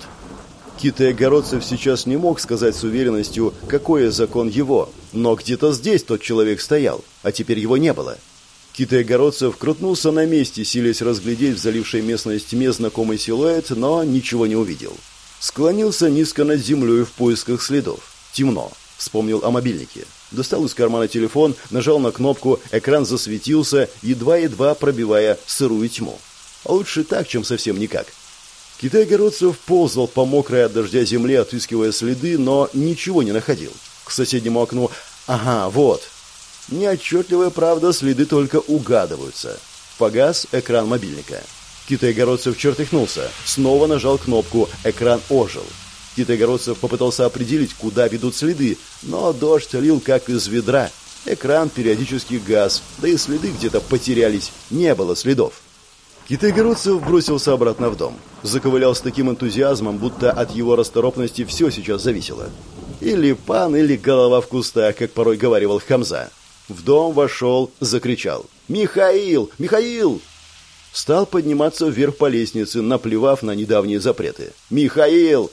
Китай-огородцев сейчас не мог сказать с уверенностью, какой закон его, но где-то здесь тот человек стоял, а теперь его не было. Китай-огородцев крутнулся на месте, силясь разглядеть в залившей местность тьме знакомый силуэт, но ничего не увидел. Склонился низко над землей в поисках следов. Темно. Вспомнил о мобильнике. Достал из кармана телефон, нажал на кнопку, экран засветился, едва-едва пробивая сырую тьму. А лучше так, чем совсем никак. Китай-городцев ползал по мокрой от дождя земле, отыскивая следы, но ничего не находил. К соседнему окну... Ага, вот. Неотчетливая правда, следы только угадываются. Погас экран мобильника. Китай-городцев чертыхнулся. Снова нажал кнопку. Экран ожил. Китай-городцев попытался определить, куда ведут следы, но дождь лил как из ведра. Экран периодически газ, да и следы где-то потерялись. Не было следов. Китай-городцев бросился обратно в дом. Заковылял с таким энтузиазмом, будто от его расторопности все сейчас зависело. Или пан, или голова в кустах, как порой говаривал Хамза. В дом вошел, закричал. «Михаил! Михаил!» Стал подниматься вверх по лестнице, наплевав на недавние запреты. «Михаил!»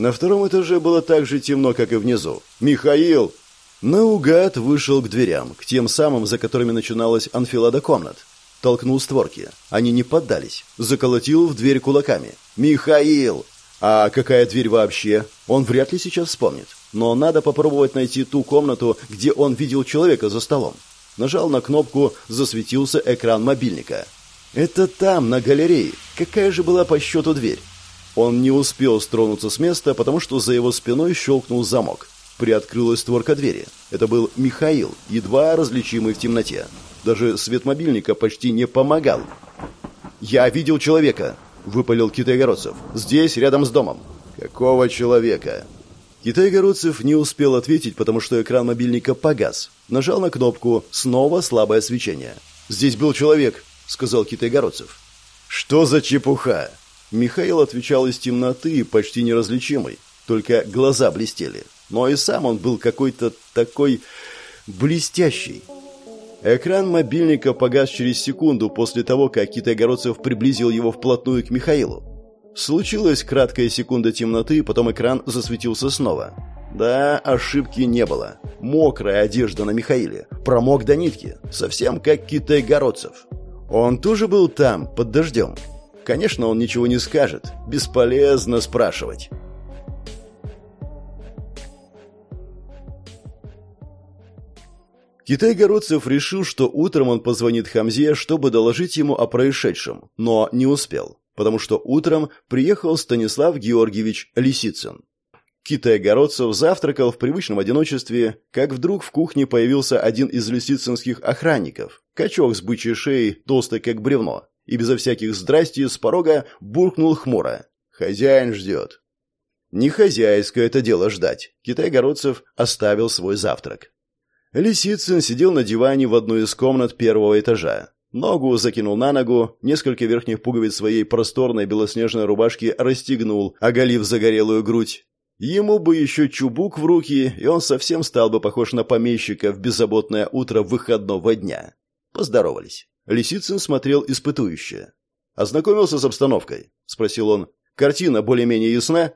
На втором этаже было так же темно, как и внизу. «Михаил!» Наугад вышел к дверям, к тем самым, за которыми начиналась анфилада комнат. Толкнул створки. Они не поддались. Заколотил в дверь кулаками. «Михаил!» А какая дверь вообще? Он вряд ли сейчас вспомнит. Но надо попробовать найти ту комнату, где он видел человека за столом. Нажал на кнопку, засветился экран мобильника. Это там, на галерее. Какая же была по счету дверь? Он не успел стронуться с места, потому что за его спиной щелкнул замок. Приоткрылась створка двери. Это был Михаил, едва различимый в темноте. Даже свет мобильника почти не помогал. «Я видел человека», — выпалил Китайгородцев. «Здесь, рядом с домом». «Какого человека?» Китайгородцев не успел ответить, потому что экран мобильника погас. Нажал на кнопку, снова слабое свечение. «Здесь был человек», — сказал Китайгородцев. «Что за чепуха?» Михаил отвечал из темноты, почти неразличимый. только глаза блестели. Но и сам он был какой-то такой блестящий. Экран мобильника погас через секунду после того, как Китайгородцев приблизил его вплотную к Михаилу. Случилась краткая секунда темноты, потом экран засветился снова. Да, ошибки не было. Мокрая одежда на Михаиле, промок до нитки, совсем как Китай-городцев. Он тоже был там, под дождем. Конечно, он ничего не скажет, бесполезно спрашивать. Китай-городцев решил, что утром он позвонит Хамзе, чтобы доложить ему о происшедшем, но не успел, потому что утром приехал Станислав Георгиевич Лисицын. Китай-городцев завтракал в привычном одиночестве, как вдруг в кухне появился один из лисицинских охранников, качок с бычьей шеей, толстый как бревно, и безо всяких здрасти с порога буркнул хмуро. «Хозяин ждет». Не хозяйское это дело ждать. Китай-городцев оставил свой завтрак. Лисицын сидел на диване в одной из комнат первого этажа. Ногу закинул на ногу, несколько верхних пуговиц своей просторной белоснежной рубашки расстегнул, оголив загорелую грудь, Ему бы еще чубук в руки, и он совсем стал бы похож на помещика в беззаботное утро выходного дня. Поздоровались. Лисицын смотрел испытующе. «Ознакомился с обстановкой?» – спросил он. «Картина более-менее ясна?»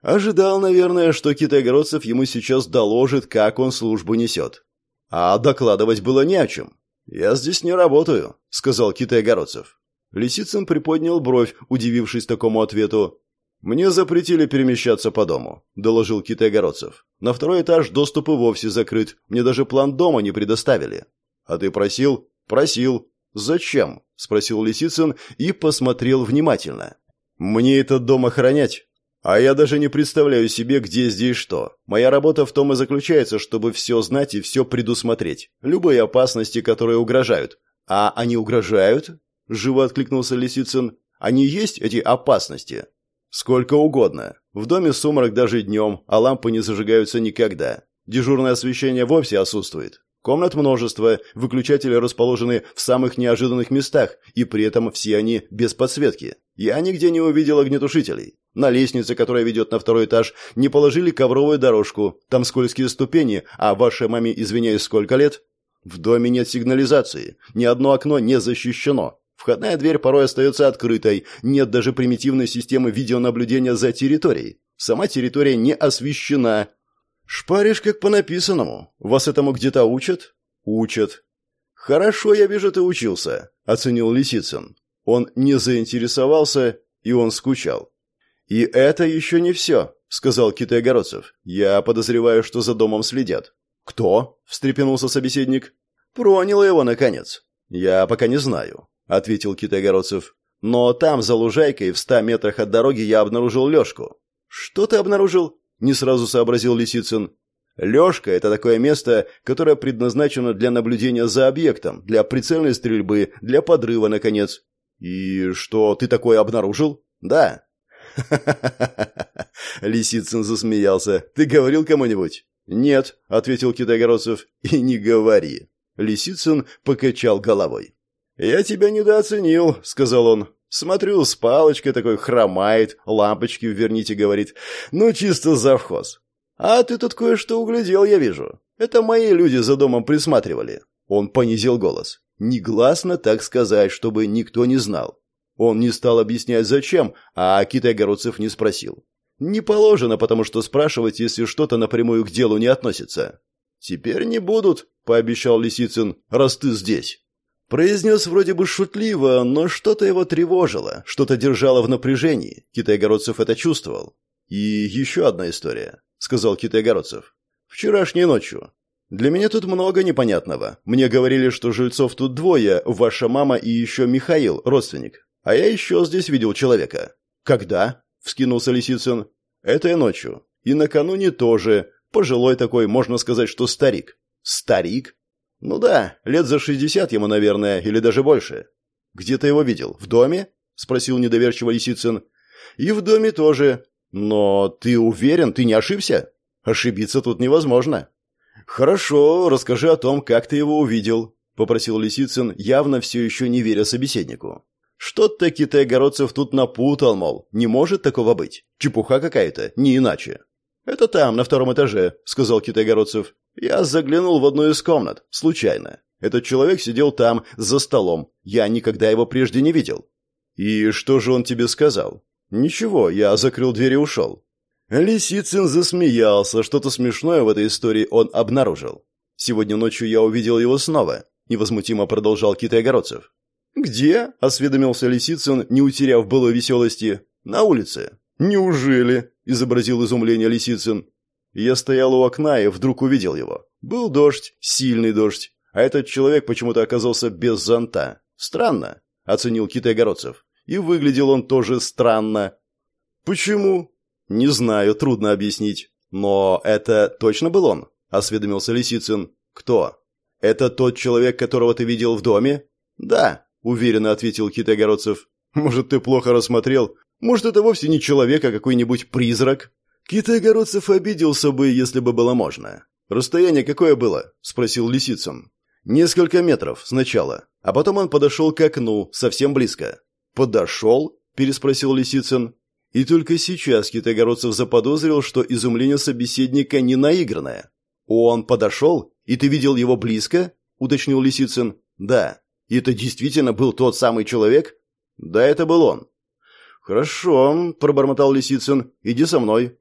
Ожидал, наверное, что Китайгородцев ему сейчас доложит, как он службу несет. А докладывать было не о чем. «Я здесь не работаю», — сказал Китайгородцев. Лисицын приподнял бровь, удивившись такому ответу. «Мне запретили перемещаться по дому», – доложил Китай-Городцев. «На второй этаж доступ и вовсе закрыт. Мне даже план дома не предоставили». «А ты просил?» «Просил». «Зачем?» – спросил Лисицын и посмотрел внимательно. «Мне этот дом охранять. А я даже не представляю себе, где здесь что. Моя работа в том и заключается, чтобы все знать и все предусмотреть. Любые опасности, которые угрожают». «А они угрожают?» – живо откликнулся Лисицын. «Они есть, эти опасности?» Сколько угодно. В доме сумрак даже днем, а лампы не зажигаются никогда. Дежурное освещение вовсе отсутствует. Комнат множество, выключатели расположены в самых неожиданных местах, и при этом все они без подсветки. Я нигде не увидел огнетушителей. На лестнице, которая ведет на второй этаж, не положили ковровую дорожку. Там скользкие ступени, а вашей маме, извиняюсь, сколько лет? В доме нет сигнализации. Ни одно окно не защищено. Входная дверь порой остается открытой, нет даже примитивной системы видеонаблюдения за территорией. Сама территория не освещена. Шпаришь как по написанному. Вас этому где-то учат? Учат. Хорошо, я вижу, ты учился, оценил Лисицын. Он не заинтересовался, и он скучал. И это еще не все, сказал Китай-Огородцев. Я подозреваю, что за домом следят. Кто? встрепенулся собеседник. Проняло его, наконец. Я пока не знаю. — ответил Китайгородцев. «Но там, за лужайкой, в ста метрах от дороги, я обнаружил Лешку». «Что ты обнаружил?» — не сразу сообразил Лисицын. «Лешка — это такое место, которое предназначено для наблюдения за объектом, для прицельной стрельбы, для подрыва, наконец». «И что ты такое обнаружил?» «Да». Лисицын засмеялся. «Ты говорил кому-нибудь?» «Нет», — ответил Китайгородцев. «И не говори». Лисицын покачал головой. «Я тебя недооценил», — сказал он. «Смотрю, с палочкой такой хромает, лампочки верните, говорит. Ну, чисто завхоз. А ты тут кое-что углядел, я вижу. Это мои люди за домом присматривали». Он понизил голос. Негласно так сказать, чтобы никто не знал. Он не стал объяснять, зачем, а Китай-Городцев не спросил. Не положено, потому что спрашивать, если что-то напрямую к делу не относится. «Теперь не будут», — пообещал Лисицын, — «раз ты здесь». Произнес вроде бы шутливо, но что-то его тревожило, что-то держало в напряжении. Китай-Городцев это чувствовал. «И еще одна история», — сказал Китай-Городцев. «Вчерашней ночью. Для меня тут много непонятного. Мне говорили, что жильцов тут двое, ваша мама и еще Михаил, родственник. А я еще здесь видел человека». «Когда?» — вскинулся Лисицын. «Этой ночью. И накануне тоже. Пожилой такой, можно сказать, что старик». «Старик?» «Ну да, лет за шестьдесят ему, наверное, или даже больше». «Где ты его видел? В доме?» — спросил недоверчиво Лисицын. «И в доме тоже. Но ты уверен, ты не ошибся? Ошибиться тут невозможно». «Хорошо, расскажи о том, как ты его увидел», — попросил Лисицын, явно все еще не веря собеседнику. «Что-то Китай-Городцев тут напутал, мол, не может такого быть. Чепуха какая-то, не иначе». «Это там, на втором этаже», — сказал Китайгородцев. «Я заглянул в одну из комнат, случайно. Этот человек сидел там, за столом. Я никогда его прежде не видел». «И что же он тебе сказал?» «Ничего, я закрыл дверь и ушел». Лисицын засмеялся, что-то смешное в этой истории он обнаружил. «Сегодня ночью я увидел его снова», — невозмутимо продолжал Китай-Огородцев. «Где?» — осведомился Лисицын, не утеряв былой веселости. «На улице». «Неужели?» — изобразил изумление Лисицын. Я стоял у окна и вдруг увидел его. Был дождь, сильный дождь, а этот человек почему-то оказался без зонта. Странно, — оценил Китай-Огородцев. И выглядел он тоже странно. «Почему?» «Не знаю, трудно объяснить. Но это точно был он?» — осведомился Лисицын. «Кто?» «Это тот человек, которого ты видел в доме?» «Да», — уверенно ответил Китай-Огородцев. «Может, ты плохо рассмотрел? Может, это вовсе не человек, а какой-нибудь призрак?» Китай-Огородцев обиделся бы, если бы было можно. «Расстояние какое было?» — спросил Лисицын. «Несколько метров сначала, а потом он подошел к окну, совсем близко». «Подошел?» – переспросил Лисицын. И только сейчас Китайгородцев заподозрил, что изумление собеседника не наигранное. «Он подошел? И ты видел его близко?» – уточнил Лисицын. «Да. И это действительно был тот самый человек?» «Да, это был он». «Хорошо», – пробормотал Лисицын. «Иди со мной».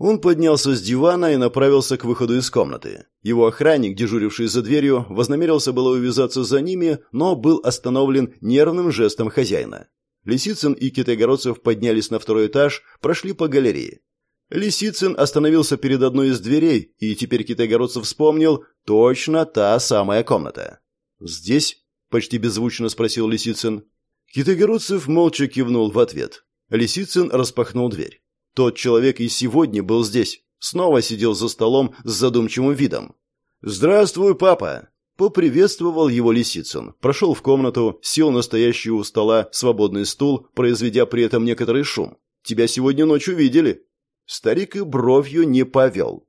Он поднялся с дивана и направился к выходу из комнаты. Его охранник, дежуривший за дверью, вознамерился было увязаться за ними, но был остановлен нервным жестом хозяина. Лисицын и Китайгородцев поднялись на второй этаж, прошли по галерее. Лисицын остановился перед одной из дверей, и теперь Китайгородцев вспомнил точно та самая комната. «Здесь?» – почти беззвучно спросил Лисицын. Китайгородцев молча кивнул в ответ. Лисицын распахнул дверь. Тот человек и сегодня был здесь. Снова сидел за столом с задумчивым видом. «Здравствуй, папа!» Поприветствовал его Лисицын, прошел в комнату, сел на стоящий у стола свободный стул, произведя при этом некоторый шум. «Тебя сегодня ночью видели?» Старик и бровью не повел.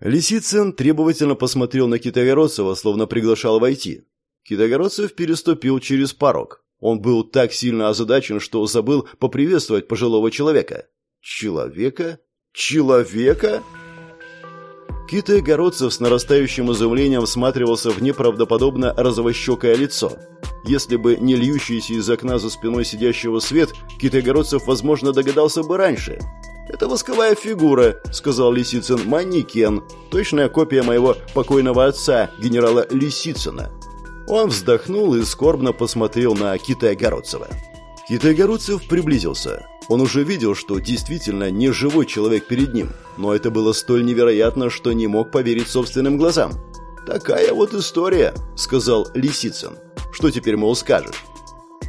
Лисицын требовательно посмотрел на Китайгородцева, словно приглашал войти. Китайгородцев переступил через порог. Он был так сильно озадачен, что забыл поприветствовать пожилого человека. Человека? Человека? Китай Городцев с нарастающим изумлением всматривался в неправдоподобно розовощекое лицо. Если бы не льющийся из окна за спиной сидящего свет, Китай Городцев, возможно, догадался бы раньше. «Это восковая фигура», — сказал Лисицын, — «манекен, точная копия моего покойного отца, генерала Лисицына». Он вздохнул и скорбно посмотрел на Китая Городцева. Китай Городцев приблизился. Он уже видел, что действительно не живой человек перед ним, но это было столь невероятно, что не мог поверить собственным глазам. «Такая вот история», — сказал Лисицын. «Что теперь, мол, скажешь?»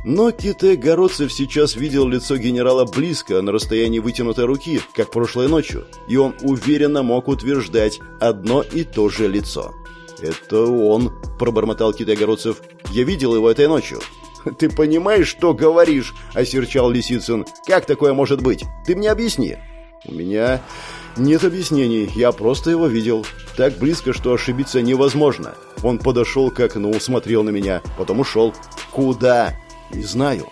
Но Китай Городцев сейчас видел лицо генерала близко, на расстоянии вытянутой руки, как прошлой ночью, и он уверенно мог утверждать одно и то же лицо. «Это он», — пробормотал Китай Городцев. «Я видел его этой ночью. <laughs> «Ты понимаешь, что говоришь?» – осерчал Лисицын. «Как такое может быть? Ты мне объясни». «У меня нет объяснений, я просто его видел. Так близко, что ошибиться невозможно. Он подошел к окну, смотрел на меня, потом ушел. Куда? Не знаю.